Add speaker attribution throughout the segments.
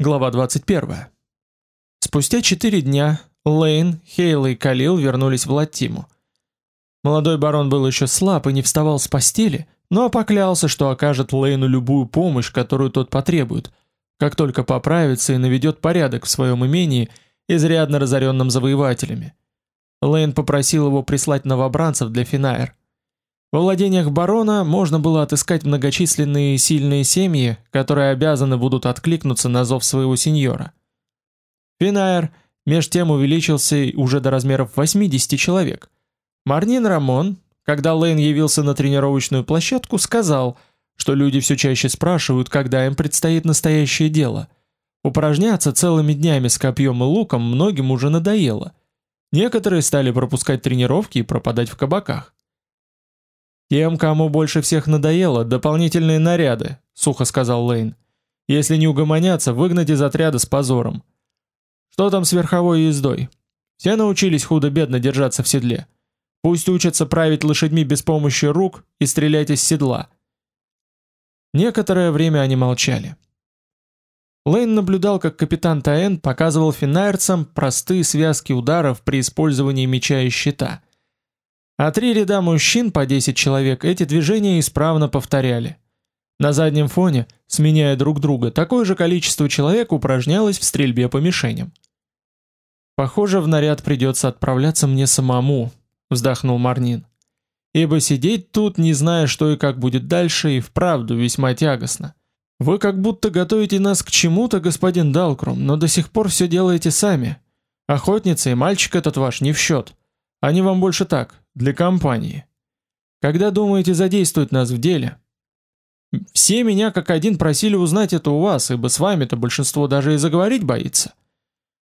Speaker 1: Глава 21. Спустя четыре дня Лейн, Хейл и Калил вернулись в Латтиму. Молодой барон был еще слаб и не вставал с постели, но поклялся, что окажет Лейну любую помощь, которую тот потребует, как только поправится и наведет порядок в своем имении, изрядно разоренном завоевателями. Лейн попросил его прислать новобранцев для Финаэр. Во владениях барона можно было отыскать многочисленные сильные семьи, которые обязаны будут откликнуться на зов своего сеньора. Финаер меж тем увеличился уже до размеров 80 человек. Марнин Рамон, когда Лейн явился на тренировочную площадку, сказал, что люди все чаще спрашивают, когда им предстоит настоящее дело. Упражняться целыми днями с копьем и луком многим уже надоело. Некоторые стали пропускать тренировки и пропадать в кабаках. Тем, кому больше всех надоело, дополнительные наряды, сухо сказал Лейн. Если не угомонятся, выгнать из отряда с позором. Что там с верховой ездой? Все научились худо-бедно держаться в седле. Пусть учатся править лошадьми без помощи рук и стрелять из седла. Некоторое время они молчали. Лейн наблюдал, как капитан Таэн показывал финайрцам простые связки ударов при использовании меча и щита. А три ряда мужчин по 10 человек эти движения исправно повторяли. На заднем фоне, сменяя друг друга, такое же количество человек упражнялось в стрельбе по мишеням. Похоже, в наряд придется отправляться мне самому, вздохнул Марнин. Ибо сидеть тут, не зная, что и как будет дальше, и вправду весьма тягостно. Вы как будто готовите нас к чему-то, господин Далкрум, но до сих пор все делаете сами. Охотница и мальчик этот ваш не в счет. Они вам больше так, для компании. Когда думаете задействовать нас в деле? Все меня как один просили узнать это у вас, ибо с вами-то большинство даже и заговорить боится.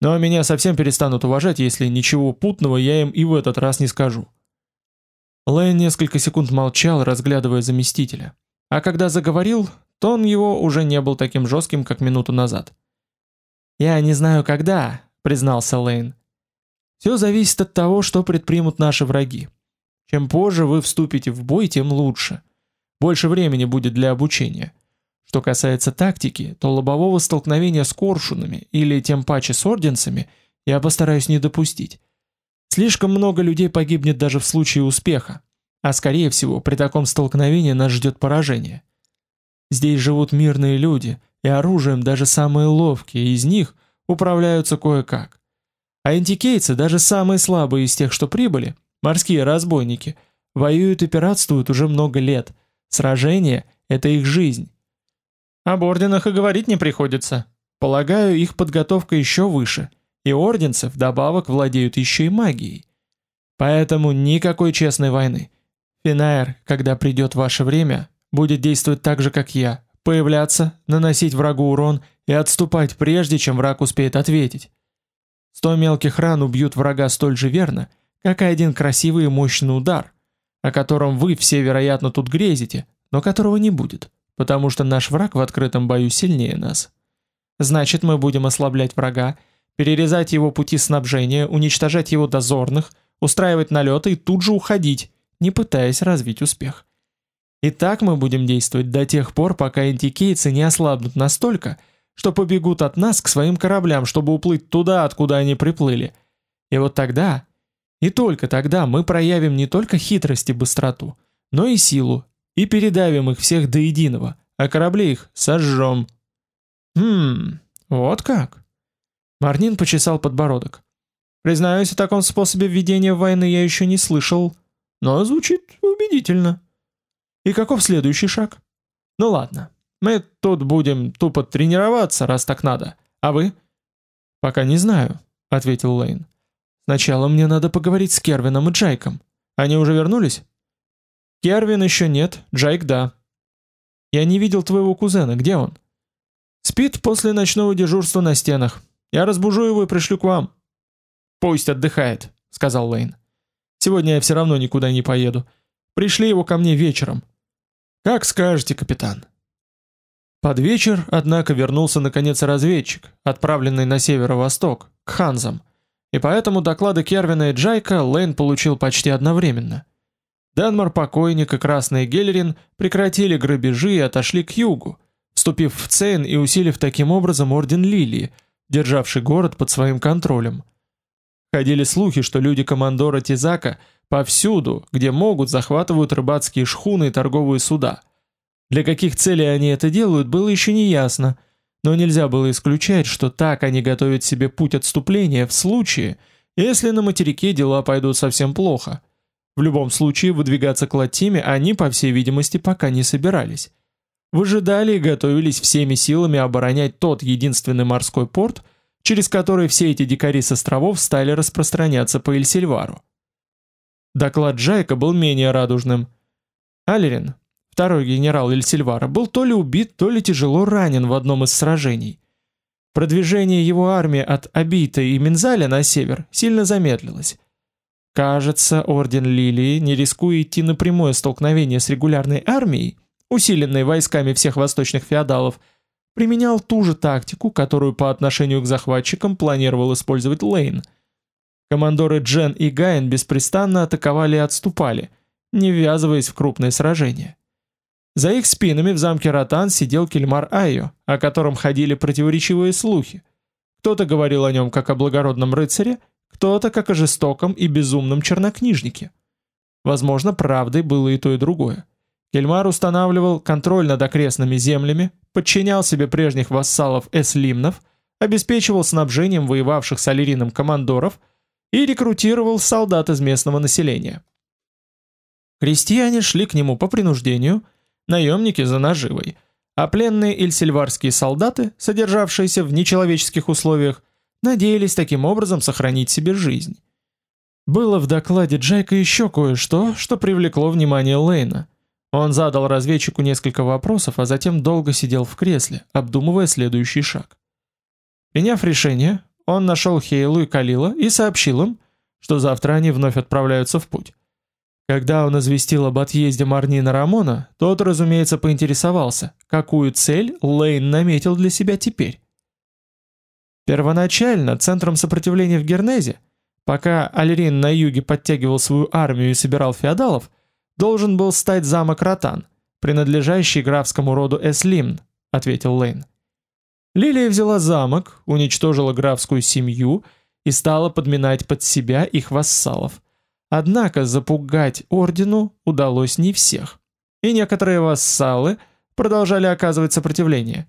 Speaker 1: Но меня совсем перестанут уважать, если ничего путного я им и в этот раз не скажу. Лэн несколько секунд молчал, разглядывая заместителя. А когда заговорил, тон его уже не был таким жестким, как минуту назад. «Я не знаю когда», — признался Лейн. «Все зависит от того, что предпримут наши враги. Чем позже вы вступите в бой, тем лучше. Больше времени будет для обучения. Что касается тактики, то лобового столкновения с коршунами или тем паче с орденцами я постараюсь не допустить. Слишком много людей погибнет даже в случае успеха, а скорее всего при таком столкновении нас ждет поражение. Здесь живут мирные люди, и оружием даже самые ловкие из них управляются кое-как. А антикейцы, даже самые слабые из тех, что прибыли, Морские разбойники воюют и пиратствуют уже много лет. Сражение — это их жизнь. Об орденах и говорить не приходится. Полагаю, их подготовка еще выше, и орденцы вдобавок владеют еще и магией. Поэтому никакой честной войны. Финаер, когда придет ваше время, будет действовать так же, как я. Появляться, наносить врагу урон и отступать прежде, чем враг успеет ответить. Сто мелких ран убьют врага столь же верно — как и один красивый и мощный удар, о котором вы все, вероятно, тут грезите, но которого не будет, потому что наш враг в открытом бою сильнее нас. Значит, мы будем ослаблять врага, перерезать его пути снабжения, уничтожать его дозорных, устраивать налеты и тут же уходить, не пытаясь развить успех. И так мы будем действовать до тех пор, пока антикейцы не ослабнут настолько, что побегут от нас к своим кораблям, чтобы уплыть туда, откуда они приплыли. И вот тогда и только тогда мы проявим не только хитрость и быстроту, но и силу, и передавим их всех до единого, а корабли их сожжем. Хм, вот как. Марнин почесал подбородок. Признаюсь, о таком способе ведения войны я еще не слышал, но звучит убедительно. И каков следующий шаг? Ну ладно, мы тут будем тупо тренироваться, раз так надо. А вы? Пока не знаю, ответил Лейн. Сначала мне надо поговорить с Кервином и Джайком. Они уже вернулись? Кервин еще нет, Джайк да. Я не видел твоего кузена, где он? Спит после ночного дежурства на стенах. Я разбужу его и пришлю к вам. Пусть отдыхает, сказал Лейн. Сегодня я все равно никуда не поеду. Пришли его ко мне вечером. Как скажете, капитан. Под вечер, однако, вернулся наконец разведчик, отправленный на северо-восток, к Ханзам и поэтому доклады Кервина и Джайка Лейн получил почти одновременно. Денмар покойник и Красный Геллерин прекратили грабежи и отошли к югу, вступив в Цейн и усилив таким образом орден Лилии, державший город под своим контролем. Ходили слухи, что люди командора Тизака повсюду, где могут, захватывают рыбацкие шхуны и торговые суда. Для каких целей они это делают, было еще не ясно, но нельзя было исключать, что так они готовят себе путь отступления в случае, если на материке дела пойдут совсем плохо. В любом случае, выдвигаться к Латиме они, по всей видимости, пока не собирались. Выжидали и готовились всеми силами оборонять тот единственный морской порт, через который все эти дикари с островов стали распространяться по Эльсильвару. Доклад Джайка был менее радужным. Алерин, Второй генерал Эльсильвара был то ли убит, то ли тяжело ранен в одном из сражений. Продвижение его армии от Абита и Минзаля на север сильно замедлилось. Кажется, орден Лилии, не рискуя идти на прямое столкновение с регулярной армией, усиленной войсками всех восточных феодалов, применял ту же тактику, которую по отношению к захватчикам планировал использовать Лейн. Командоры Джен и Гайн беспрестанно атаковали и отступали, не ввязываясь в крупные сражения. За их спинами в замке Ротан сидел Кельмар Айо, о котором ходили противоречивые слухи. Кто-то говорил о нем как о благородном рыцаре, кто-то как о жестоком и безумном чернокнижнике. Возможно, правдой было и то, и другое. Кельмар устанавливал контроль над окрестными землями, подчинял себе прежних вассалов эслимнов, обеспечивал снабжением воевавших с Алирином командоров и рекрутировал солдат из местного населения. Крестьяне шли к нему по принуждению – наемники за наживой, а пленные ильсельварские солдаты, содержавшиеся в нечеловеческих условиях, надеялись таким образом сохранить себе жизнь. Было в докладе Джайка еще кое-что, что привлекло внимание Лейна. Он задал разведчику несколько вопросов, а затем долго сидел в кресле, обдумывая следующий шаг. Приняв решение, он нашел Хейлу и Калила и сообщил им, что завтра они вновь отправляются в путь. Когда он известил об отъезде Марнина Рамона, тот, разумеется, поинтересовался, какую цель Лейн наметил для себя теперь. Первоначально центром сопротивления в Гернезе, пока Альрин на юге подтягивал свою армию и собирал феодалов, должен был стать замок Ротан, принадлежащий графскому роду Эслимн, ответил Лейн. Лилия взяла замок, уничтожила графскую семью и стала подминать под себя их вассалов. Однако запугать ордену удалось не всех, и некоторые вассалы продолжали оказывать сопротивление.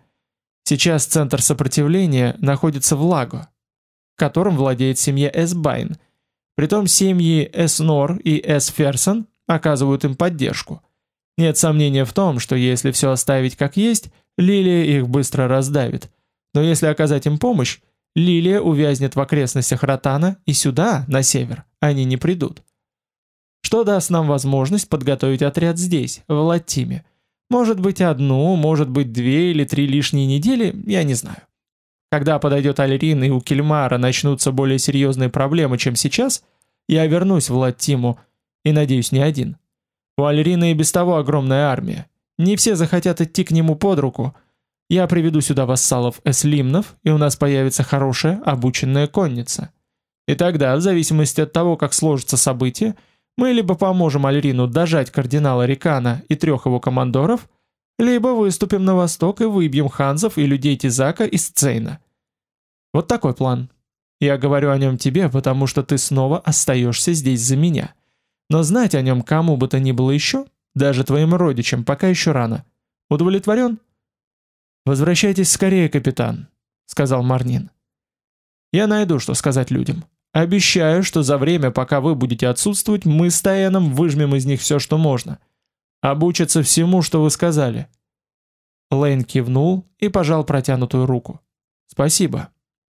Speaker 1: Сейчас центр сопротивления находится в Лаго, которым владеет семья Эсбайн. Притом семьи Эснор и Эсферсон оказывают им поддержку. Нет сомнения в том, что если все оставить как есть, Лилия их быстро раздавит. Но если оказать им помощь, Лилия увязнет в окрестностях Ротана, и сюда, на север, они не придут что даст нам возможность подготовить отряд здесь, в Латиме. Может быть одну, может быть две или три лишние недели, я не знаю. Когда подойдет Альрин и у Кельмара начнутся более серьезные проблемы, чем сейчас, я вернусь в Латиму, и надеюсь, не один. У Альрина и без того огромная армия. Не все захотят идти к нему под руку. Я приведу сюда вассалов эслимнов, и у нас появится хорошая, обученная конница. И тогда, в зависимости от того, как сложатся события, мы либо поможем Альрину дожать кардинала Рикана и трех его командоров, либо выступим на восток и выбьем ханзов и людей Тизака из Цейна. Вот такой план. Я говорю о нем тебе, потому что ты снова остаешься здесь за меня. Но знать о нем кому бы то ни было еще, даже твоим родичам, пока еще рано. Удовлетворен? Возвращайтесь скорее, капитан, сказал Марнин. Я найду, что сказать людям. Обещаю, что за время, пока вы будете отсутствовать, мы с Таяном выжмем из них все, что можно. Обучатся всему, что вы сказали». Лейн кивнул и пожал протянутую руку. «Спасибо.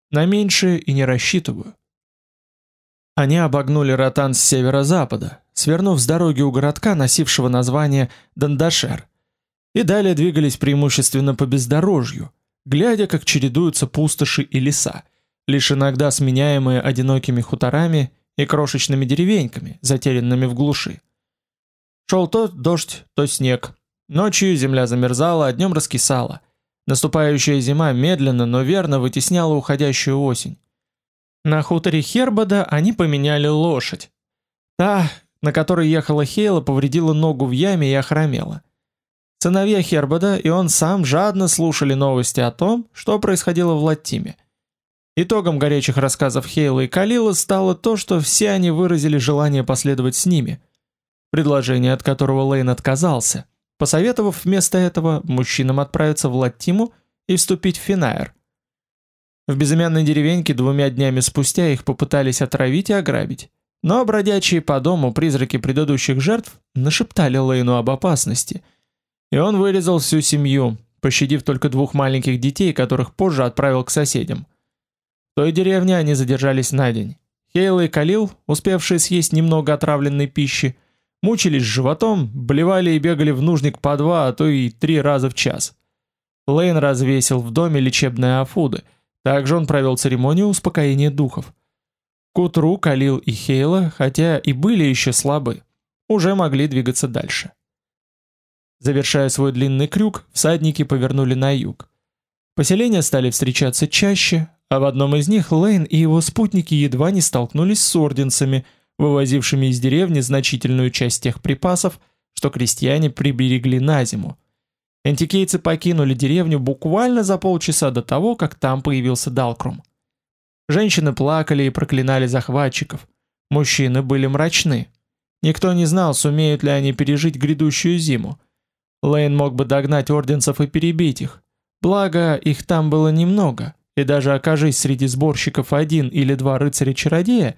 Speaker 1: На меньшее и не рассчитываю». Они обогнули Ротан с северо-запада, свернув с дороги у городка, носившего название Дандашер, и далее двигались преимущественно по бездорожью, глядя, как чередуются пустоши и леса, лишь иногда сменяемые одинокими хуторами и крошечными деревеньками, затерянными в глуши. Шел то дождь, то снег. Ночью земля замерзала, а днем раскисала. Наступающая зима медленно, но верно вытесняла уходящую осень. На хуторе Хербода они поменяли лошадь. Та, на которой ехала Хейла, повредила ногу в яме и охромела. Сыновья Хербода и он сам жадно слушали новости о том, что происходило в Латтиме. Итогом горячих рассказов Хейла и Калила стало то, что все они выразили желание последовать с ними. Предложение, от которого Лейн отказался, посоветовав вместо этого мужчинам отправиться в Латтиму и вступить в Финаер. В безымянной деревеньке двумя днями спустя их попытались отравить и ограбить. Но бродячие по дому призраки предыдущих жертв нашептали Лейну об опасности. И он вырезал всю семью, пощадив только двух маленьких детей, которых позже отправил к соседям. В той деревне они задержались на день. Хейл и Калил, успевшие съесть немного отравленной пищи, мучились животом, блевали и бегали в нужник по два, а то и три раза в час. Лейн развесил в доме лечебные афуды. Также он провел церемонию успокоения духов. К утру Калил и Хейла, хотя и были еще слабы, уже могли двигаться дальше. Завершая свой длинный крюк, всадники повернули на юг. Поселения стали встречаться чаще, а в одном из них Лейн и его спутники едва не столкнулись с орденцами, вывозившими из деревни значительную часть тех припасов, что крестьяне приберегли на зиму. Антикейцы покинули деревню буквально за полчаса до того, как там появился Далкрум. Женщины плакали и проклинали захватчиков. Мужчины были мрачны. Никто не знал, сумеют ли они пережить грядущую зиму. Лейн мог бы догнать орденцев и перебить их. Благо, их там было немного – и даже окажись среди сборщиков один или два рыцаря-чародея,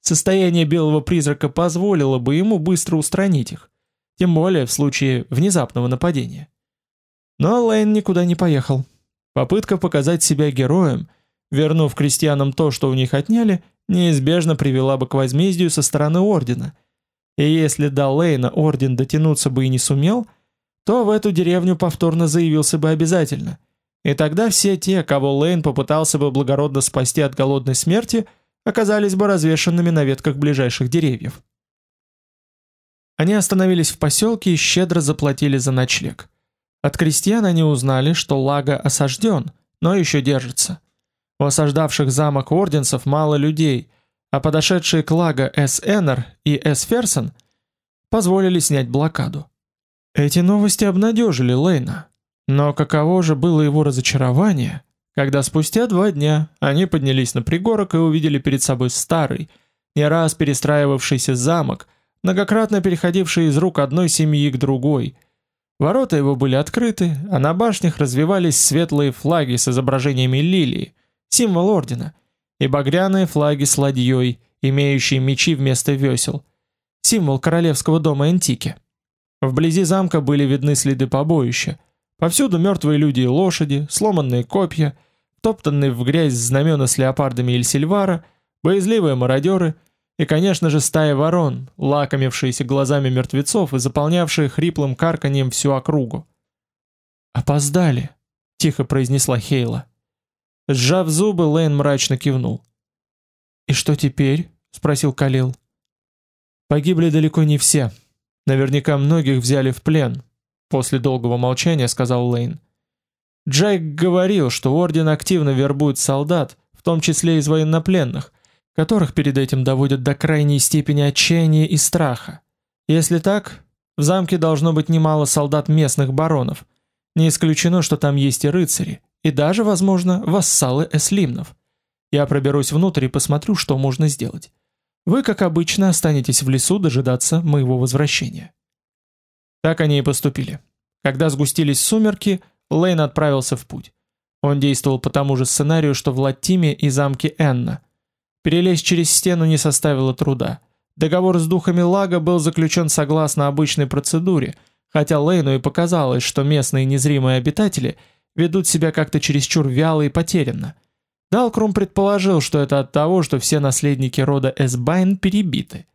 Speaker 1: состояние белого призрака позволило бы ему быстро устранить их, тем более в случае внезапного нападения. Но Лейн никуда не поехал. Попытка показать себя героем, вернув крестьянам то, что у них отняли, неизбежно привела бы к возмездию со стороны ордена. И если до Лейна орден дотянуться бы и не сумел, то в эту деревню повторно заявился бы обязательно – и тогда все те, кого Лейн попытался бы благородно спасти от голодной смерти, оказались бы развешанными на ветках ближайших деревьев. Они остановились в поселке и щедро заплатили за ночлег. От крестьян они узнали, что Лага осажден, но еще держится. У осаждавших замок орденцев мало людей, а подошедшие к Лага С. Эннер и С. Ферсон позволили снять блокаду. Эти новости обнадежили Лейна. Но каково же было его разочарование, когда спустя два дня они поднялись на пригорок и увидели перед собой старый, не раз перестраивавшийся замок, многократно переходивший из рук одной семьи к другой. Ворота его были открыты, а на башнях развивались светлые флаги с изображениями лилии, символ ордена, и багряные флаги с ладьей, имеющие мечи вместо весел, символ королевского дома Антики. Вблизи замка были видны следы побоища, Повсюду мертвые люди и лошади, сломанные копья, топтанные в грязь знамена с леопардами или сильвара, боязливые мародеры и, конечно же, стая ворон, лакомившиеся глазами мертвецов и заполнявшие хриплым карканьем всю округу. «Опоздали», — тихо произнесла Хейла. Сжав зубы, Лейн мрачно кивнул. «И что теперь?» — спросил Калил. «Погибли далеко не все. Наверняка многих взяли в плен, После долгого молчания сказал Лейн. Джайк говорил, что Орден активно вербует солдат, в том числе из военнопленных, которых перед этим доводят до крайней степени отчаяния и страха. Если так, в замке должно быть немало солдат местных баронов. Не исключено, что там есть и рыцари, и даже, возможно, вассалы эслимнов. Я проберусь внутрь и посмотрю, что можно сделать. Вы, как обычно, останетесь в лесу дожидаться моего возвращения. Так они и поступили. Когда сгустились сумерки, Лейн отправился в путь. Он действовал по тому же сценарию, что в Латиме и замке Энна. Перелезть через стену не составило труда. Договор с духами Лага был заключен согласно обычной процедуре, хотя Лейну и показалось, что местные незримые обитатели ведут себя как-то чересчур вяло и потерянно. Далкрум предположил, что это от того, что все наследники рода Эсбайн перебиты.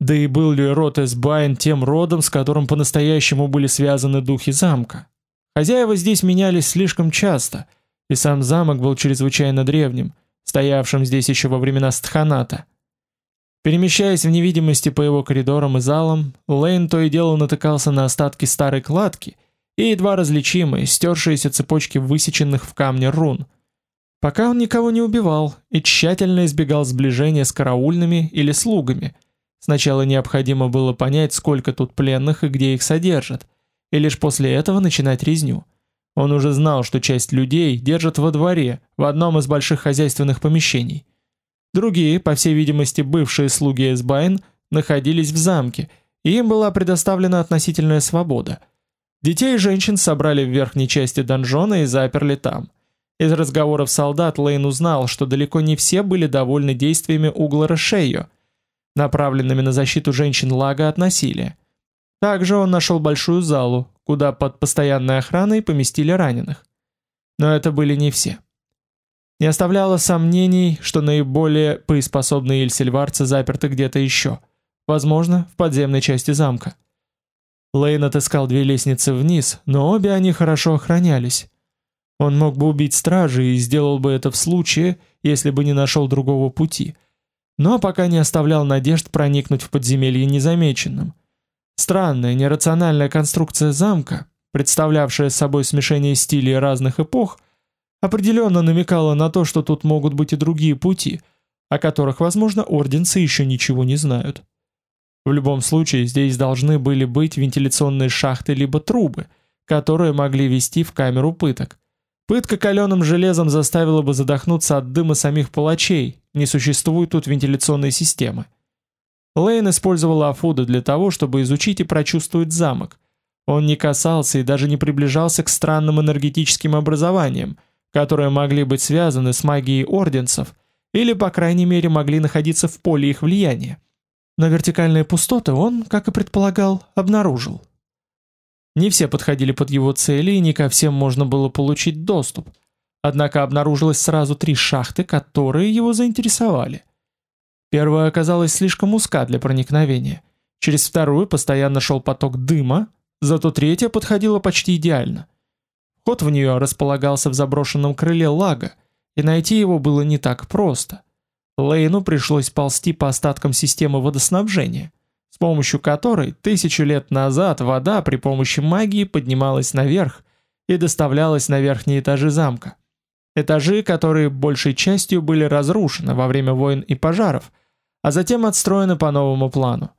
Speaker 1: Да и был ли род Эсбайн тем родом, с которым по-настоящему были связаны духи замка? Хозяева здесь менялись слишком часто, и сам замок был чрезвычайно древним, стоявшим здесь еще во времена Стханата. Перемещаясь в невидимости по его коридорам и залам, Лейн то и дело натыкался на остатки старой кладки и едва различимые, стершиеся цепочки высеченных в камне рун. Пока он никого не убивал и тщательно избегал сближения с караульными или слугами – Сначала необходимо было понять, сколько тут пленных и где их содержат, и лишь после этого начинать резню. Он уже знал, что часть людей держат во дворе, в одном из больших хозяйственных помещений. Другие, по всей видимости, бывшие слуги Эсбайн, находились в замке, и им была предоставлена относительная свобода. Детей и женщин собрали в верхней части донжона и заперли там. Из разговоров солдат Лейн узнал, что далеко не все были довольны действиями Углара Шейо, направленными на защиту женщин Лага от насилия. Также он нашел большую залу, куда под постоянной охраной поместили раненых. Но это были не все. Не оставляло сомнений, что наиболее боеспособные ильсельварцы заперты где-то еще, возможно, в подземной части замка. Лейн отыскал две лестницы вниз, но обе они хорошо охранялись. Он мог бы убить стражи и сделал бы это в случае, если бы не нашел другого пути, но пока не оставлял надежд проникнуть в подземелье незамеченным. Странная, нерациональная конструкция замка, представлявшая собой смешение стилей разных эпох, определенно намекала на то, что тут могут быть и другие пути, о которых, возможно, орденцы еще ничего не знают. В любом случае, здесь должны были быть вентиляционные шахты либо трубы, которые могли вести в камеру пыток. Пытка каленым железом заставила бы задохнуться от дыма самих палачей, не существует тут вентиляционной системы. Лейн использовал Афуда для того, чтобы изучить и прочувствовать замок. Он не касался и даже не приближался к странным энергетическим образованиям, которые могли быть связаны с магией орденцев или, по крайней мере, могли находиться в поле их влияния. Но вертикальные пустоты он, как и предполагал, обнаружил. Не все подходили под его цели, и не ко всем можно было получить доступ. Однако обнаружилось сразу три шахты, которые его заинтересовали – Первая оказалась слишком узка для проникновения. Через вторую постоянно шел поток дыма, зато третья подходила почти идеально. Вход в нее располагался в заброшенном крыле лага, и найти его было не так просто. Лейну пришлось ползти по остаткам системы водоснабжения, помощью которой тысячу лет назад вода при помощи магии поднималась наверх и доставлялась на верхние этажи замка. Этажи, которые большей частью были разрушены во время войн и пожаров – а затем отстроены по новому плану.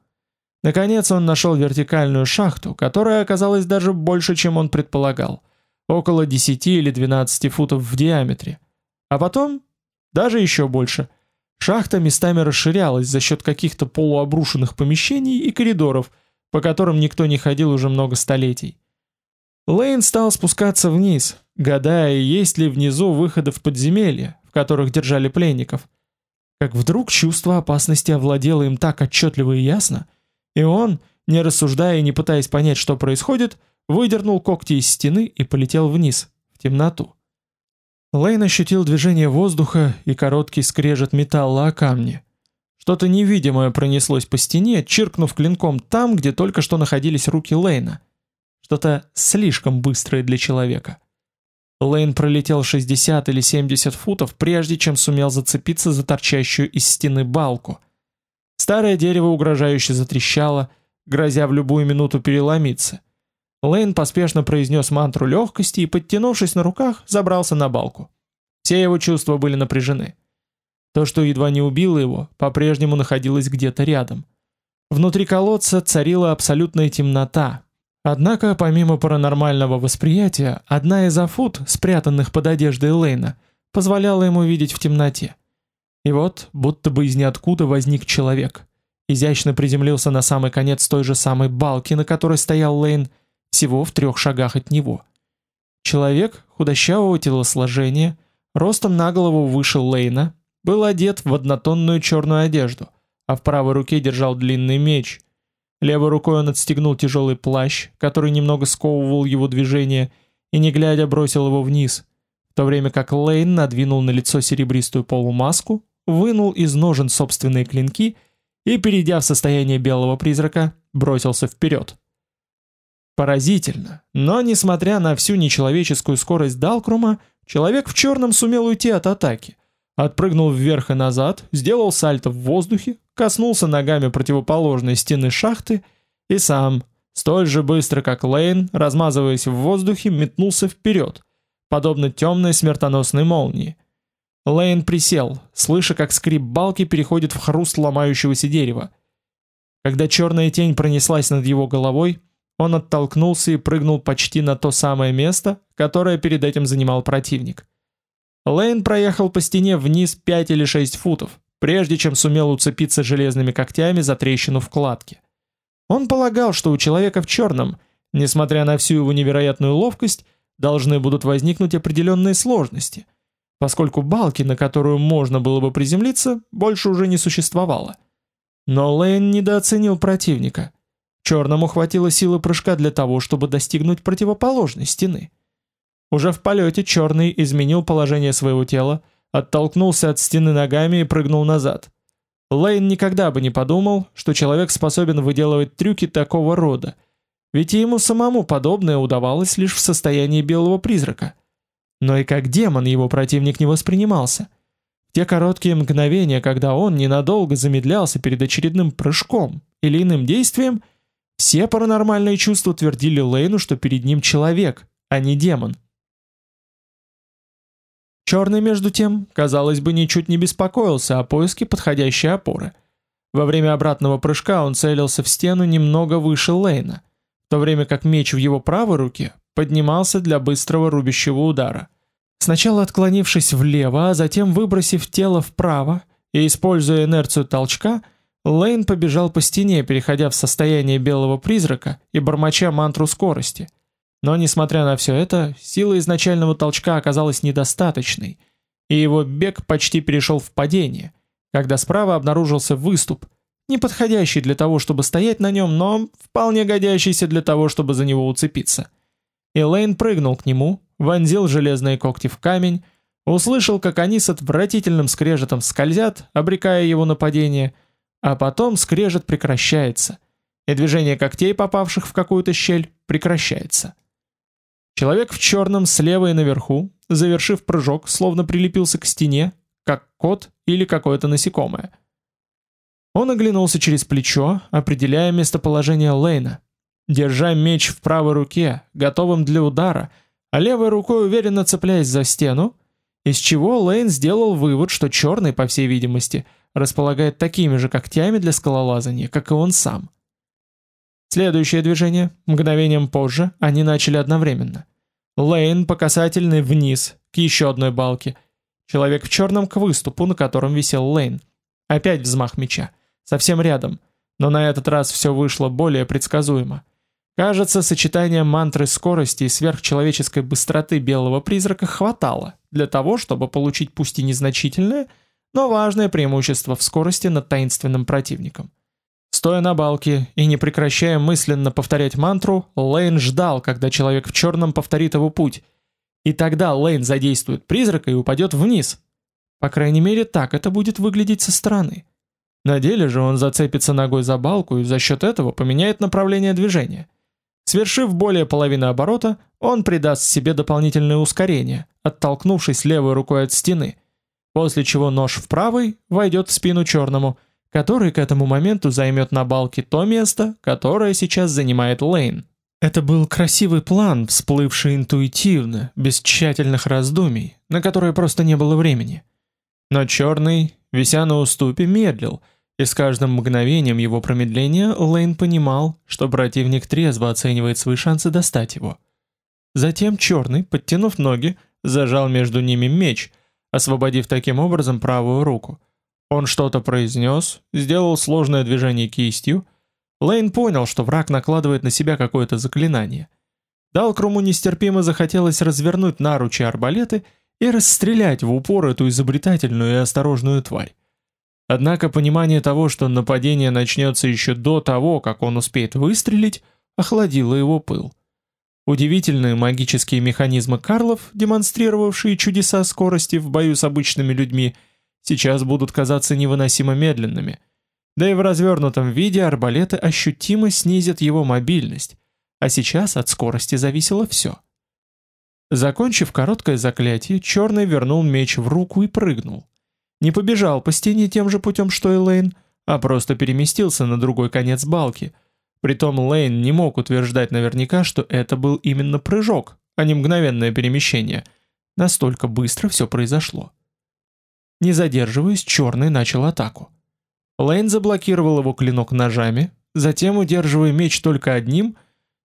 Speaker 1: Наконец он нашел вертикальную шахту, которая оказалась даже больше, чем он предполагал, около 10 или 12 футов в диаметре. А потом даже еще больше. Шахта местами расширялась за счет каких-то полуобрушенных помещений и коридоров, по которым никто не ходил уже много столетий. Лейн стал спускаться вниз, гадая, есть ли внизу выходы в подземелья, в которых держали пленников – как вдруг чувство опасности овладело им так отчетливо и ясно, и он, не рассуждая и не пытаясь понять, что происходит, выдернул когти из стены и полетел вниз, в темноту. Лейн ощутил движение воздуха и короткий скрежет металла о камни. Что-то невидимое пронеслось по стене, чиркнув клинком там, где только что находились руки Лейна. Что-то слишком быстрое для человека. Лейн пролетел 60 или 70 футов, прежде чем сумел зацепиться за торчащую из стены балку. Старое дерево угрожающе затрещало, грозя в любую минуту переломиться. Лейн поспешно произнес мантру легкости и, подтянувшись на руках, забрался на балку. Все его чувства были напряжены. То, что едва не убило его, по-прежнему находилось где-то рядом. Внутри колодца царила абсолютная темнота, Однако, помимо паранормального восприятия, одна из афут, спрятанных под одеждой Лейна, позволяла ему видеть в темноте. И вот, будто бы из ниоткуда возник человек. Изящно приземлился на самый конец той же самой балки, на которой стоял Лейн, всего в трех шагах от него. Человек худощавого телосложения, ростом на голову выше Лейна, был одет в однотонную черную одежду, а в правой руке держал длинный меч – Левой рукой он отстегнул тяжелый плащ, который немного сковывал его движение, и не глядя бросил его вниз, в то время как Лейн надвинул на лицо серебристую полумаску, вынул из ножен собственные клинки и, перейдя в состояние белого призрака, бросился вперед. Поразительно, но несмотря на всю нечеловеческую скорость Далкрума, человек в черном сумел уйти от атаки, отпрыгнул вверх и назад, сделал сальто в воздухе, коснулся ногами противоположной стены шахты и сам, столь же быстро как Лейн, размазываясь в воздухе, метнулся вперед, подобно темной смертоносной молнии. Лейн присел, слыша, как скрип балки переходит в хруст ломающегося дерева. Когда черная тень пронеслась над его головой, он оттолкнулся и прыгнул почти на то самое место, которое перед этим занимал противник. Лейн проехал по стене вниз 5 или 6 футов, прежде чем сумел уцепиться железными когтями за трещину в кладке. Он полагал, что у человека в черном, несмотря на всю его невероятную ловкость, должны будут возникнуть определенные сложности, поскольку балки, на которую можно было бы приземлиться, больше уже не существовало. Но Лейн недооценил противника. Черному хватило силы прыжка для того, чтобы достигнуть противоположной стены. Уже в полете черный изменил положение своего тела, оттолкнулся от стены ногами и прыгнул назад. Лейн никогда бы не подумал, что человек способен выделывать трюки такого рода, ведь ему самому подобное удавалось лишь в состоянии белого призрака. Но и как демон его противник не воспринимался. Те короткие мгновения, когда он ненадолго замедлялся перед очередным прыжком или иным действием, все паранормальные чувства твердили Лейну, что перед ним человек, а не демон. Черный, между тем, казалось бы, ничуть не беспокоился о поиске подходящей опоры. Во время обратного прыжка он целился в стену немного выше Лейна – то время как меч в его правой руке поднимался для быстрого рубящего удара. Сначала отклонившись влево, а затем выбросив тело вправо и используя инерцию толчка, Лейн побежал по стене, переходя в состояние белого призрака и бормоча мантру скорости. Но несмотря на все это, сила изначального толчка оказалась недостаточной, и его бег почти перешел в падение, когда справа обнаружился выступ, не подходящий для того, чтобы стоять на нем, но вполне годящийся для того, чтобы за него уцепиться. Элейн прыгнул к нему, вонзил железные когти в камень, услышал, как они с отвратительным скрежетом скользят, обрекая его на падение, а потом скрежет прекращается, и движение когтей, попавших в какую-то щель, прекращается. Человек в черном слева и наверху, завершив прыжок, словно прилепился к стене, как кот или какое-то насекомое – он оглянулся через плечо, определяя местоположение Лейна. Держа меч в правой руке, готовым для удара, а левой рукой уверенно цепляясь за стену, из чего Лейн сделал вывод, что черный, по всей видимости, располагает такими же когтями для скалолазания, как и он сам. Следующее движение, мгновением позже, они начали одновременно. Лейн по касательной вниз, к еще одной балке. Человек в черном к выступу, на котором висел Лейн. Опять взмах меча совсем рядом, но на этот раз все вышло более предсказуемо. Кажется, сочетание мантры скорости и сверхчеловеческой быстроты белого призрака хватало для того, чтобы получить пусть и незначительное, но важное преимущество в скорости над таинственным противником. Стоя на балке и не прекращая мысленно повторять мантру, Лейн ждал, когда человек в черном повторит его путь. И тогда Лейн задействует призрака и упадет вниз. По крайней мере, так это будет выглядеть со стороны. На деле же он зацепится ногой за балку и за счет этого поменяет направление движения. Свершив более половины оборота, он придаст себе дополнительное ускорение, оттолкнувшись левой рукой от стены, после чего нож в правой войдет в спину черному, который к этому моменту займет на балке то место, которое сейчас занимает Лейн. Это был красивый план, всплывший интуитивно, без тщательных раздумий, на которые просто не было времени. Но черный, вися на уступе, медлил – и с каждым мгновением его промедления Лейн понимал, что противник трезво оценивает свои шансы достать его. Затем черный, подтянув ноги, зажал между ними меч, освободив таким образом правую руку. Он что-то произнес, сделал сложное движение кистью. Лейн понял, что враг накладывает на себя какое-то заклинание. Далкруму нестерпимо захотелось развернуть наручи арбалеты и расстрелять в упор эту изобретательную и осторожную тварь. Однако понимание того, что нападение начнется еще до того, как он успеет выстрелить, охладило его пыл. Удивительные магические механизмы Карлов, демонстрировавшие чудеса скорости в бою с обычными людьми, сейчас будут казаться невыносимо медленными. Да и в развернутом виде арбалеты ощутимо снизят его мобильность, а сейчас от скорости зависело все. Закончив короткое заклятие, черный вернул меч в руку и прыгнул. Не побежал по стене тем же путем, что и Лейн, а просто переместился на другой конец балки. Притом Лейн не мог утверждать наверняка, что это был именно прыжок, а не мгновенное перемещение. Настолько быстро все произошло. Не задерживаясь, черный начал атаку. Лейн заблокировал его клинок ножами, затем, удерживая меч только одним,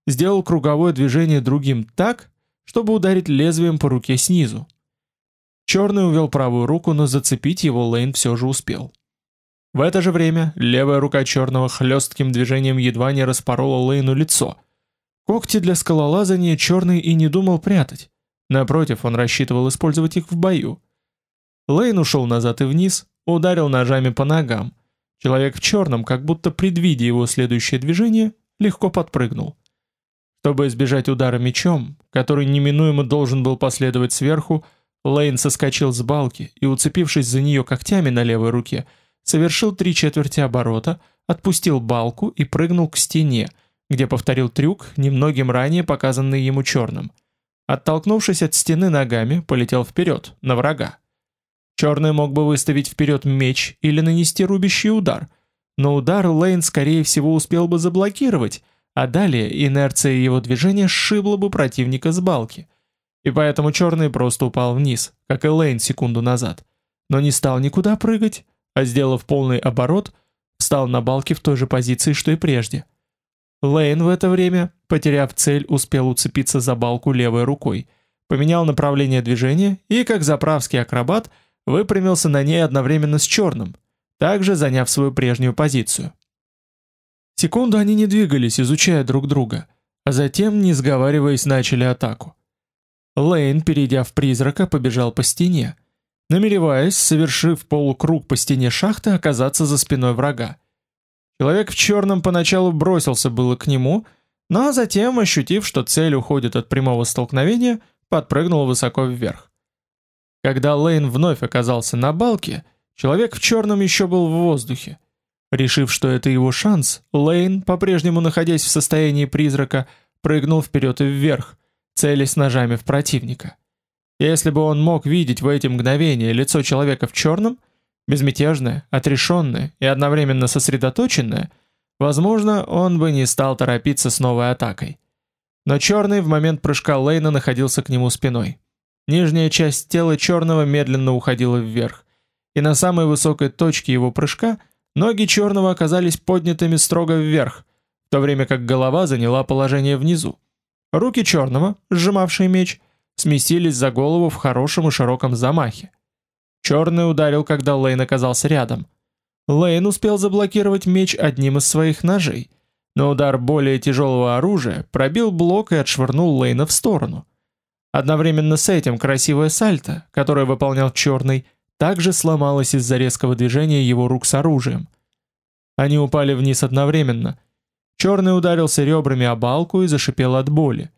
Speaker 1: сделал круговое движение другим так, чтобы ударить лезвием по руке снизу. Черный увел правую руку, но зацепить его Лейн все же успел. В это же время левая рука черного хлестким движением едва не распорола Лейну лицо. Когти для скалолазания черный и не думал прятать. Напротив, он рассчитывал использовать их в бою. Лейн ушел назад и вниз, ударил ножами по ногам. Человек в черном, как будто предвидя его следующее движение, легко подпрыгнул. Чтобы избежать удара мечом, который неминуемо должен был последовать сверху, Лейн соскочил с балки и, уцепившись за нее когтями на левой руке, совершил три четверти оборота, отпустил балку и прыгнул к стене, где повторил трюк, немногим ранее показанный ему черным. Оттолкнувшись от стены ногами, полетел вперед, на врага. Черный мог бы выставить вперед меч или нанести рубящий удар, но удар Лейн скорее всего успел бы заблокировать, а далее инерция его движения сшибла бы противника с балки. И поэтому черный просто упал вниз, как и Лейн секунду назад, но не стал никуда прыгать, а сделав полный оборот, встал на балке в той же позиции, что и прежде. Лейн в это время, потеряв цель, успел уцепиться за балку левой рукой, поменял направление движения и, как заправский акробат, выпрямился на ней одновременно с черным, также заняв свою прежнюю позицию. Секунду они не двигались, изучая друг друга, а затем, не сговариваясь, начали атаку. Лейн, перейдя в призрака, побежал по стене, намереваясь, совершив полукруг по стене шахты, оказаться за спиной врага. Человек в черном поначалу бросился было к нему, но затем, ощутив, что цель уходит от прямого столкновения, подпрыгнул высоко вверх. Когда Лейн вновь оказался на балке, человек в черном еще был в воздухе. Решив, что это его шанс, Лейн, по-прежнему находясь в состоянии призрака, прыгнул вперед и вверх, целясь ножами в противника. Если бы он мог видеть в эти мгновения лицо человека в черном, безмятежное, отрешенное и одновременно сосредоточенное, возможно, он бы не стал торопиться с новой атакой. Но черный в момент прыжка Лейна находился к нему спиной. Нижняя часть тела черного медленно уходила вверх, и на самой высокой точке его прыжка ноги черного оказались поднятыми строго вверх, в то время как голова заняла положение внизу. Руки черного, сжимавшие меч, сместились за голову в хорошем и широком замахе. Черный ударил, когда Лейн оказался рядом. Лейн успел заблокировать меч одним из своих ножей, но удар более тяжелого оружия пробил блок и отшвырнул Лейна в сторону. Одновременно с этим красивое сальто, которое выполнял черный, также сломалось из-за резкого движения его рук с оружием. Они упали вниз одновременно. Черный ударился ребрами о балку и зашипел от боли.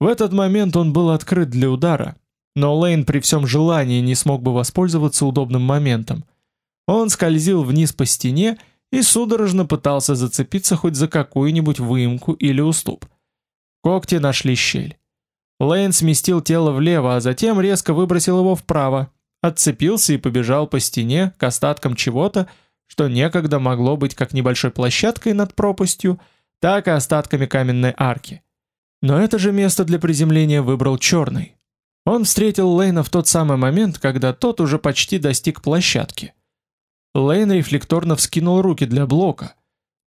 Speaker 1: В этот момент он был открыт для удара, но Лейн при всем желании не смог бы воспользоваться удобным моментом. Он скользил вниз по стене и судорожно пытался зацепиться хоть за какую-нибудь выемку или уступ. Когти нашли щель. Лейн сместил тело влево, а затем резко выбросил его вправо, отцепился и побежал по стене к остаткам чего-то, что некогда могло быть как небольшой площадкой над пропастью, так и остатками каменной арки. Но это же место для приземления выбрал черный. Он встретил Лейна в тот самый момент, когда тот уже почти достиг площадки. Лейн рефлекторно вскинул руки для блока,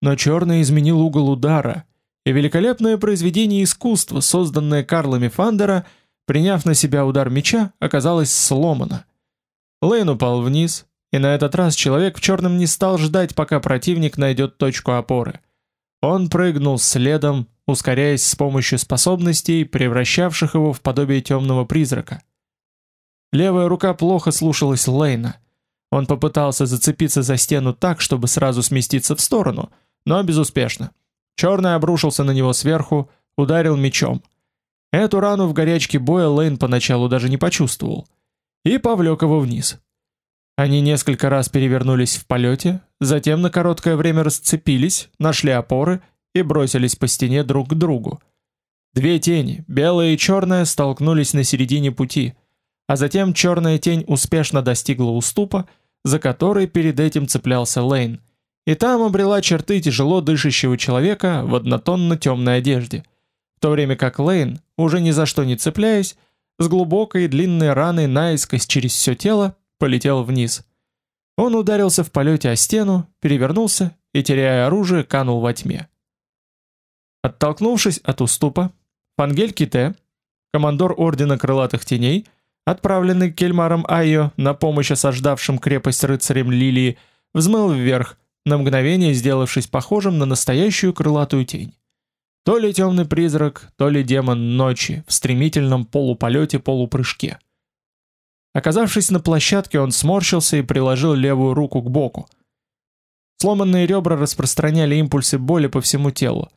Speaker 1: но черный изменил угол удара, и великолепное произведение искусства, созданное Карлами Фандера, приняв на себя удар меча, оказалось сломано. Лейн упал вниз, и на этот раз человек в черном не стал ждать, пока противник найдет точку опоры. Он прыгнул следом, ускоряясь с помощью способностей, превращавших его в подобие темного призрака. Левая рука плохо слушалась Лейна. Он попытался зацепиться за стену так, чтобы сразу сместиться в сторону, но безуспешно. Черный обрушился на него сверху, ударил мечом. Эту рану в горячке боя Лейн поначалу даже не почувствовал. И повлек его вниз. Они несколько раз перевернулись в полете, затем на короткое время расцепились, нашли опоры и бросились по стене друг к другу. Две тени, белая и черная, столкнулись на середине пути, а затем черная тень успешно достигла уступа, за который перед этим цеплялся Лейн, и там обрела черты тяжело дышащего человека в однотонно-темной одежде, в то время как Лейн, уже ни за что не цепляясь, с глубокой длинной раной наискось через все тело, полетел вниз. Он ударился в полете о стену, перевернулся и, теряя оружие, канул во тьме. Оттолкнувшись от уступа, Фангель Ките, командор Ордена Крылатых Теней, отправленный Кельмаром Айо на помощь осаждавшим крепость рыцарям Лилии, взмыл вверх, на мгновение сделавшись похожим на настоящую крылатую тень. То ли темный призрак, то ли демон ночи в стремительном полуполете-полупрыжке. Оказавшись на площадке, он сморщился и приложил левую руку к боку. Сломанные ребра распространяли импульсы боли по всему телу.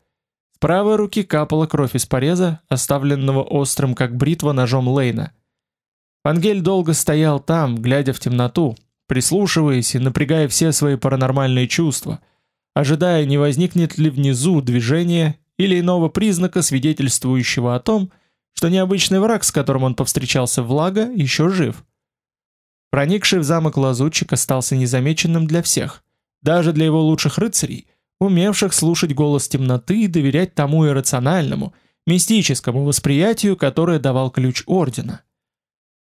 Speaker 1: Правой руки капала кровь из пореза, оставленного острым как бритва ножом Лейна. Ангель долго стоял там, глядя в темноту, прислушиваясь и напрягая все свои паранормальные чувства, ожидая, не возникнет ли внизу движения или иного признака, свидетельствующего о том, что необычный враг, с которым он повстречался в Лага, еще жив. Проникший в замок лазутчик остался незамеченным для всех, даже для его лучших рыцарей, умевших слушать голос темноты и доверять тому иррациональному, мистическому восприятию, которое давал ключ ордена.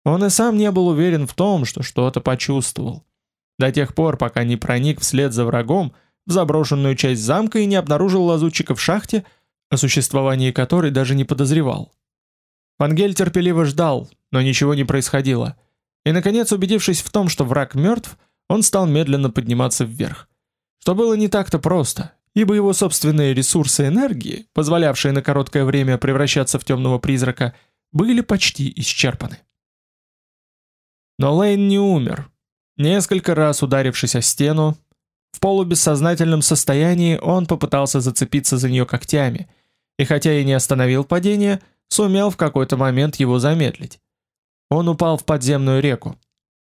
Speaker 1: Он и сам не был уверен в том, что что-то почувствовал. До тех пор, пока не проник вслед за врагом в заброшенную часть замка и не обнаружил лазутчика в шахте, о существовании которой даже не подозревал. Вангель терпеливо ждал, но ничего не происходило. И наконец, убедившись в том, что враг мертв, он стал медленно подниматься вверх. Что было не так-то просто, ибо его собственные ресурсы энергии, позволявшие на короткое время превращаться в темного призрака, были почти исчерпаны. Но Лейн не умер. Несколько раз ударившись о стену, в полубессознательном состоянии он попытался зацепиться за нее когтями, и хотя и не остановил падение, сумел в какой-то момент его замедлить. Он упал в подземную реку,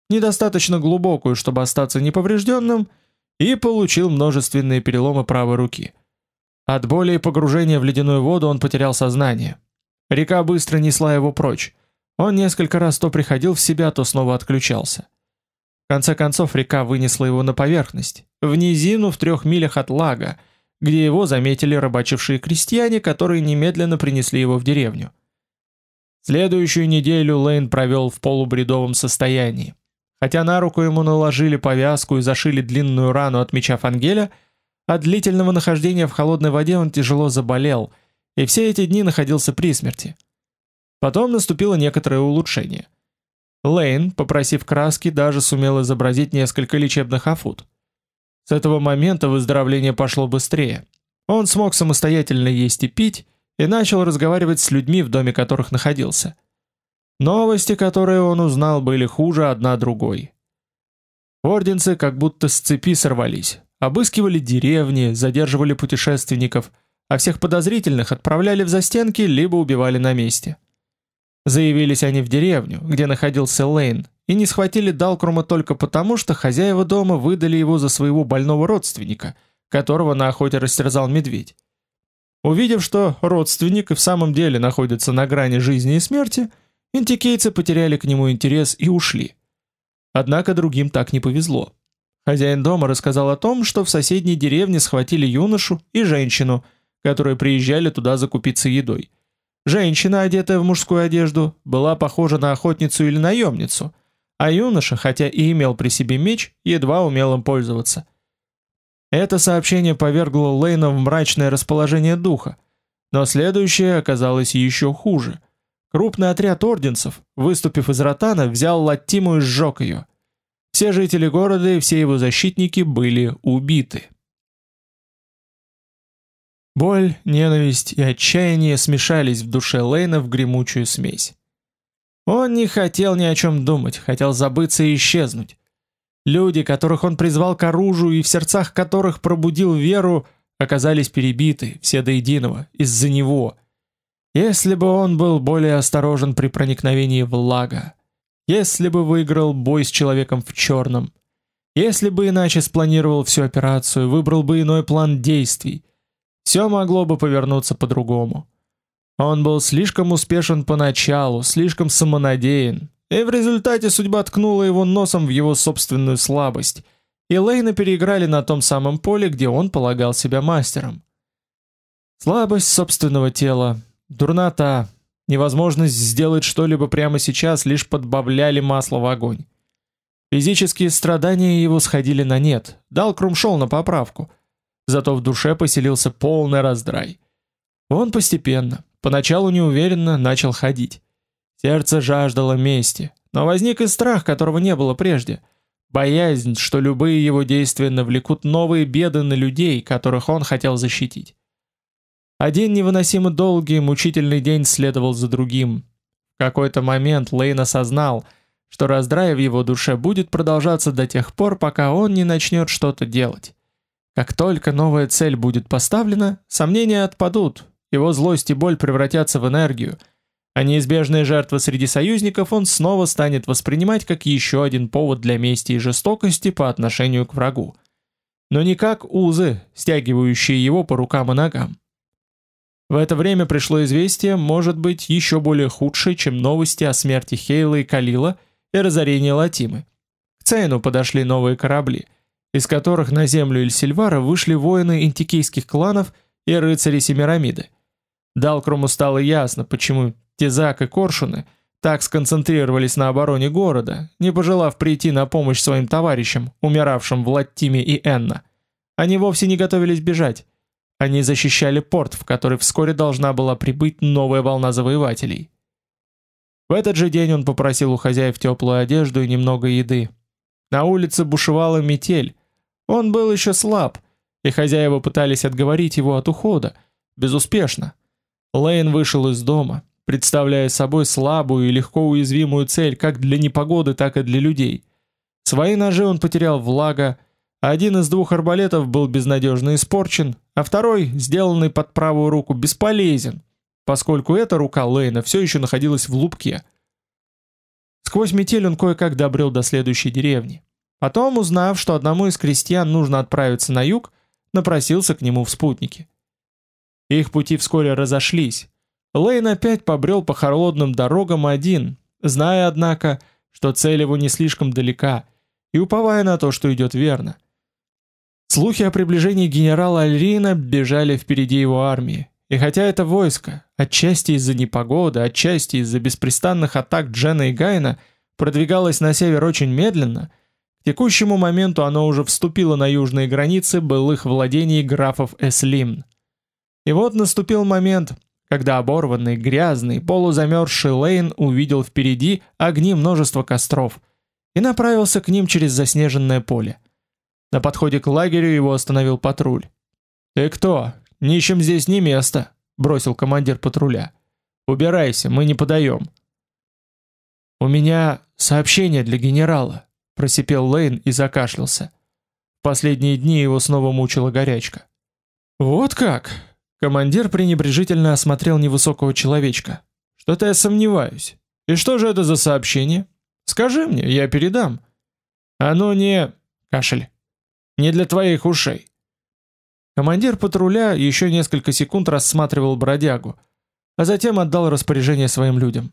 Speaker 1: недостаточно глубокую, чтобы остаться неповрежденным, и получил множественные переломы правой руки. От боли и погружения в ледяную воду он потерял сознание. Река быстро несла его прочь. Он несколько раз то приходил в себя, то снова отключался. В конце концов река вынесла его на поверхность, в низину в трех милях от лага, где его заметили рыбачившие крестьяне, которые немедленно принесли его в деревню. Следующую неделю Лейн провел в полубредовом состоянии. Хотя на руку ему наложили повязку и зашили длинную рану от меча Фангеля, от длительного нахождения в холодной воде он тяжело заболел, и все эти дни находился при смерти. Потом наступило некоторое улучшение. Лейн, попросив краски, даже сумел изобразить несколько лечебных афут. С этого момента выздоровление пошло быстрее. Он смог самостоятельно есть и пить и начал разговаривать с людьми, в доме которых находился. Новости, которые он узнал, были хуже одна другой. Орденцы как будто с цепи сорвались, обыскивали деревни, задерживали путешественников, а всех подозрительных отправляли в застенки либо убивали на месте. Заявились они в деревню, где находился Лейн, и не схватили Далкрума только потому, что хозяева дома выдали его за своего больного родственника, которого на охоте растерзал медведь. Увидев, что родственник и в самом деле находится на грани жизни и смерти, интикейцы потеряли к нему интерес и ушли. Однако другим так не повезло. Хозяин дома рассказал о том, что в соседней деревне схватили юношу и женщину, которые приезжали туда закупиться едой. Женщина, одетая в мужскую одежду, была похожа на охотницу или наемницу, а юноша, хотя и имел при себе меч, едва умел им пользоваться. Это сообщение повергло Лейна в мрачное расположение духа, но следующее оказалось еще хуже. Крупный отряд орденцев, выступив из Ротана, взял Латтиму и сжег ее. Все жители города и все его защитники были убиты. Боль, ненависть и отчаяние смешались в душе Лейна в гремучую смесь. Он не хотел ни о чем думать, хотел забыться и исчезнуть. Люди, которых он призвал к оружию и в сердцах которых пробудил веру, оказались перебиты, все до единого, из-за него. Если бы он был более осторожен при проникновении в лага, если бы выиграл бой с человеком в черном, если бы иначе спланировал всю операцию, выбрал бы иной план действий, все могло бы повернуться по-другому. Он был слишком успешен поначалу, слишком самонадеян, и в результате судьба ткнула его носом в его собственную слабость, и Лейна переиграли на том самом поле, где он полагал себя мастером. Слабость собственного тела, дурнота, невозможность сделать что-либо прямо сейчас лишь подбавляли масло в огонь. Физические страдания его сходили на нет, дал Крум шел на поправку — Зато в душе поселился полный раздрай. Он постепенно, поначалу неуверенно, начал ходить. Сердце жаждало мести, но возник и страх, которого не было прежде. Боязнь, что любые его действия навлекут новые беды на людей, которых он хотел защитить. Один невыносимо долгий, мучительный день следовал за другим. В какой-то момент Лейн осознал, что раздрай в его душе будет продолжаться до тех пор, пока он не начнет что-то делать. Как только новая цель будет поставлена, сомнения отпадут, его злость и боль превратятся в энергию, а неизбежные жертвы среди союзников он снова станет воспринимать как еще один повод для мести и жестокости по отношению к врагу. Но не как узы, стягивающие его по рукам и ногам. В это время пришло известие, может быть, еще более худшее, чем новости о смерти Хейла и Калила и разорении Латимы. К Цейну подошли новые корабли, из которых на землю Эльсильвара вышли воины интикийских кланов и рыцари Семирамиды. Далкруму стало ясно, почему Тезак и Коршуны так сконцентрировались на обороне города, не пожелав прийти на помощь своим товарищам, умиравшим в Латтиме и Энна. Они вовсе не готовились бежать. Они защищали порт, в который вскоре должна была прибыть новая волна завоевателей. В этот же день он попросил у хозяев теплую одежду и немного еды. На улице бушевала метель. Он был еще слаб, и хозяева пытались отговорить его от ухода, безуспешно. Лейн вышел из дома, представляя собой слабую и легко уязвимую цель как для непогоды, так и для людей. Свои ножи он потерял в лага, один из двух арбалетов был безнадежно испорчен, а второй, сделанный под правую руку, бесполезен, поскольку эта рука Лейна все еще находилась в лупке. Сквозь метель он кое-как добрел до следующей деревни. Потом, узнав, что одному из крестьян нужно отправиться на юг, напросился к нему в спутники. Их пути вскоре разошлись. Лейн опять побрел по холодным дорогам один, зная, однако, что цель его не слишком далека, и уповая на то, что идет верно. Слухи о приближении генерала Альрина бежали впереди его армии, и хотя это войско, отчасти из-за непогоды, отчасти из-за беспрестанных атак Джена и Гайна, продвигалось на север очень медленно, к текущему моменту оно уже вступило на южные границы былых владений графов Эслимн. И вот наступил момент, когда оборванный, грязный, полузамерзший Лейн увидел впереди огни множества костров и направился к ним через заснеженное поле. На подходе к лагерю его остановил патруль. «Ты кто? Нищим здесь не место», — бросил командир патруля. «Убирайся, мы не подаем». «У меня сообщение для генерала», — просипел Лейн и закашлялся. В последние дни его снова мучила горячка. «Вот как?» — командир пренебрежительно осмотрел невысокого человечка. «Что-то я сомневаюсь. И что же это за сообщение? Скажи мне, я передам». «Оно не...» — кашель. Не для твоих ушей. Командир патруля еще несколько секунд рассматривал бродягу, а затем отдал распоряжение своим людям.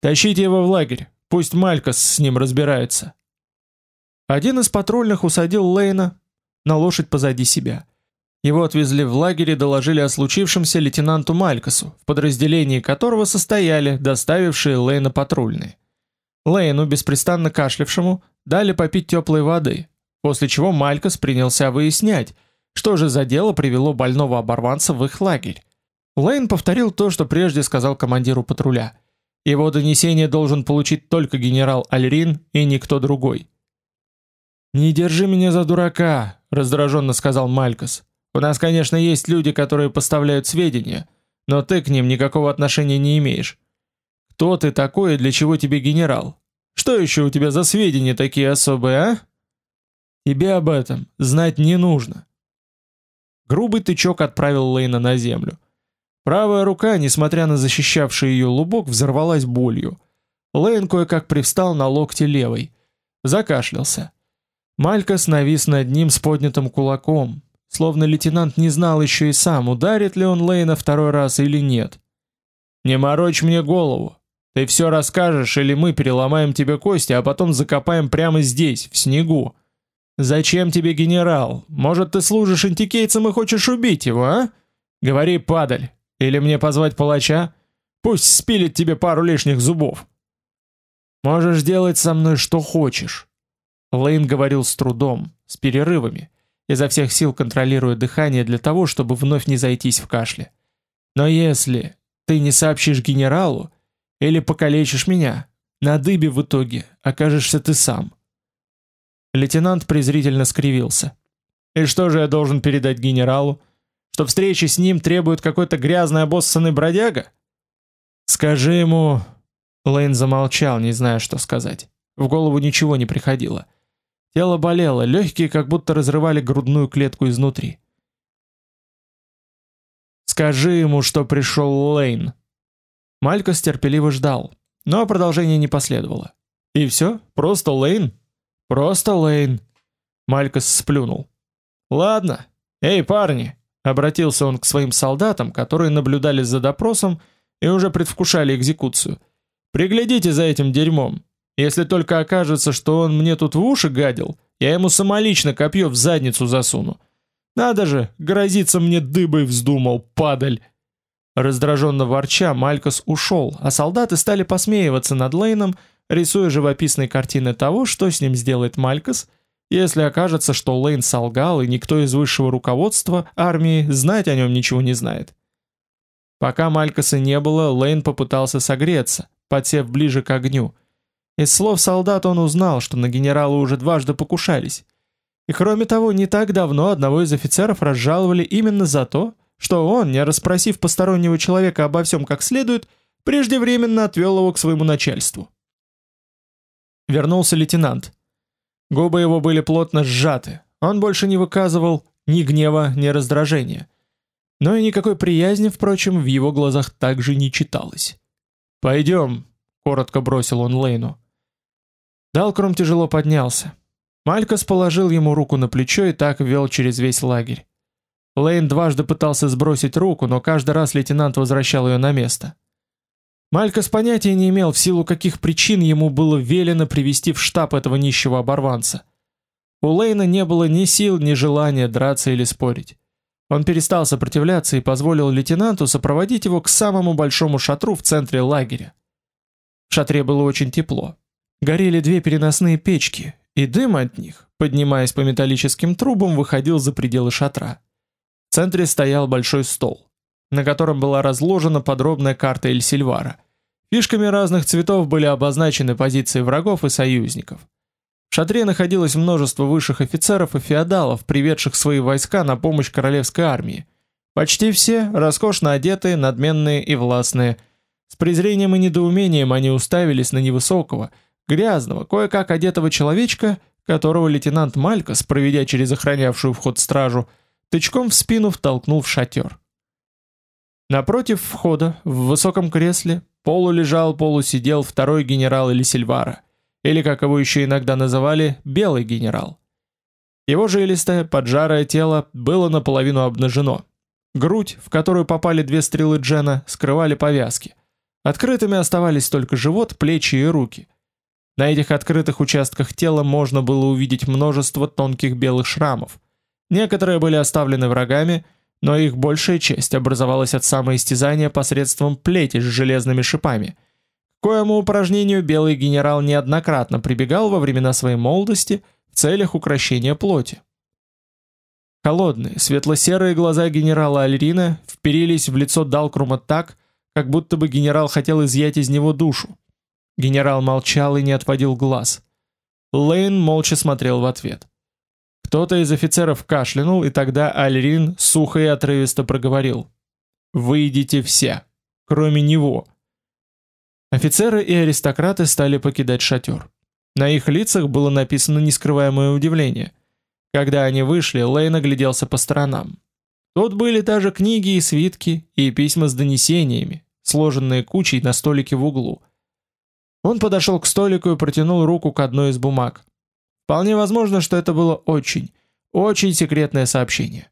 Speaker 1: Тащите его в лагерь, пусть Малькас с ним разбирается. Один из патрульных усадил Лейна на лошадь позади себя. Его отвезли в лагерь и доложили о случившемся лейтенанту Малькасу, в подразделении которого состояли доставившие Лейна патрульные. Лейну, беспрестанно кашлявшему, дали попить теплой воды, После чего Малькас принялся выяснять, что же за дело привело больного оборванца в их лагерь. Лейн повторил то, что прежде сказал командиру патруля. Его донесение должен получить только генерал Альрин и никто другой. «Не держи меня за дурака», — раздраженно сказал Малькас. «У нас, конечно, есть люди, которые поставляют сведения, но ты к ним никакого отношения не имеешь. Кто ты такой и для чего тебе генерал? Что еще у тебя за сведения такие особые, а?» Тебе об этом знать не нужно. Грубый тычок отправил Лейна на землю. Правая рука, несмотря на защищавший ее лубок, взорвалась болью. Лейн кое-как привстал на локте левой. Закашлялся. Малькас навис над ним с поднятым кулаком, словно лейтенант не знал еще и сам, ударит ли он Лейна второй раз или нет. «Не морочь мне голову. Ты все расскажешь, или мы переломаем тебе кости, а потом закопаем прямо здесь, в снегу. Зачем тебе генерал? Может, ты служишь антикейцам и хочешь убить его, а? Говори, падаль. Или мне позвать палача? Пусть спилит тебе пару лишних зубов. Можешь делать со мной что хочешь. Лейн говорил с трудом, с перерывами, изо всех сил контролируя дыхание для того, чтобы вновь не зайтись в кашле. Но если ты не сообщишь генералу или покалечишь меня, на дыбе в итоге окажешься ты сам. Лейтенант презрительно скривился. И что же я должен передать генералу? Что встречи с ним требует какой-то грязный обоссанный бродяга? Скажи ему... Лейн замолчал, не зная, что сказать. В голову ничего не приходило. Тело болело, легкие как будто разрывали грудную клетку изнутри. Скажи ему, что пришел Лейн. Малькос терпеливо ждал, но продолжения не последовало. И все? Просто Лейн? Просто Лейн. Малькос сплюнул. Ладно. Эй, парни, обратился он к своим солдатам, которые наблюдали за допросом и уже предвкушали экзекуцию. Приглядите за этим дерьмом. Если только окажется, что он мне тут в уши гадил, я ему самолично копье в задницу засуну. Надо же, грозиться мне дыбой вздумал, падаль. Раздраженно ворча, Малькос ушел, а солдаты стали посмеиваться над Лейном, рисуя живописные картины того, что с ним сделает Малькос, если окажется, что Лейн солгал и никто из высшего руководства армии знать о нем ничего не знает. Пока Малькоса не было, Лейн попытался согреться, подсев ближе к огню. Из слов солдат он узнал, что на генерала уже дважды покушались. И кроме того, не так давно одного из офицеров разжаловали именно за то, что он, не расспросив постороннего человека обо всем как следует, преждевременно отвел его к своему начальству. Вернулся лейтенант. Губы его были плотно сжаты. Он больше не выказывал ни гнева, ни раздражения. Но и никакой приязни, впрочем, в его глазах также не читалось. «Пойдем», — коротко бросил он Лейну. Далкром тяжело поднялся. Малькос положил ему руку на плечо и так вел через весь лагерь. Лейн дважды пытался сбросить руку, но каждый раз лейтенант возвращал ее на место. Малькос понятия не имел, в силу каких причин ему было велено привести в штаб этого нищего оборванца. У Лейна не было ни сил, ни желания драться или спорить. Он перестал сопротивляться и позволил лейтенанту сопроводить его к самому большому шатру в центре лагеря. В шатре было очень тепло. Горели две переносные печки, и дым от них, поднимаясь по металлическим трубам, выходил за пределы шатра. В центре стоял большой стол, на котором была разложена подробная карта Эль-Сильвара. Фишками разных цветов были обозначены позиции врагов и союзников. В шатре находилось множество высших офицеров и феодалов, приведших свои войска на помощь королевской армии. Почти все роскошно одетые, надменные и властные. С презрением и недоумением они уставились на невысокого, грязного, кое-как одетого человечка, которого лейтенант Малькос, проведя через охранявшую вход стражу, тычком в спину втолкнул в шатер. Напротив входа, в высоком кресле, полулежал, полусидел второй генерал Элисильвара, или, как его еще иногда называли, белый генерал. Его жилистое, поджарое тело было наполовину обнажено. Грудь, в которую попали две стрелы Джена, скрывали повязки. Открытыми оставались только живот, плечи и руки – на этих открытых участках тела можно было увидеть множество тонких белых шрамов. Некоторые были оставлены врагами, но их большая часть образовалась от самоистязания посредством плети с железными шипами. К коему упражнению белый генерал неоднократно прибегал во времена своей молодости в целях укрощения плоти. Холодные, светло-серые глаза генерала Альрина вперились в лицо Далкрума так, как будто бы генерал хотел изъять из него душу. Генерал молчал и не отводил глаз. Лейн молча смотрел в ответ. Кто-то из офицеров кашлянул, и тогда Альрин сухо и отрывисто проговорил: "Выйдите все, кроме него". Офицеры и аристократы стали покидать шатер. На их лицах было написано нескрываемое удивление. Когда они вышли, Лейн огляделся по сторонам. Тут были даже книги и свитки, и письма с донесениями, сложенные кучей на столике в углу. Он подошел к столику и протянул руку к одной из бумаг. Вполне возможно, что это было очень, очень секретное сообщение.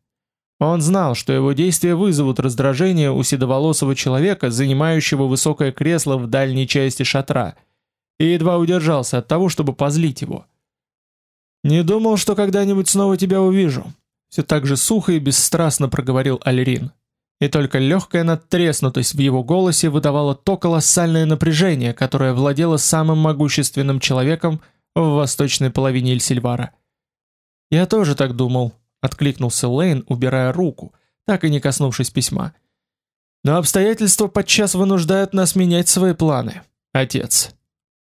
Speaker 1: Он знал, что его действия вызовут раздражение у седоволосого человека, занимающего высокое кресло в дальней части шатра, и едва удержался от того, чтобы позлить его. «Не думал, что когда-нибудь снова тебя увижу», — все так же сухо и бесстрастно проговорил Альрин и только легкая надтреснутость в его голосе выдавала то колоссальное напряжение, которое владело самым могущественным человеком в восточной половине Эльсильвара. «Я тоже так думал», — откликнулся Лейн, убирая руку, так и не коснувшись письма. Но обстоятельства подчас вынуждают нас менять свои планы, отец.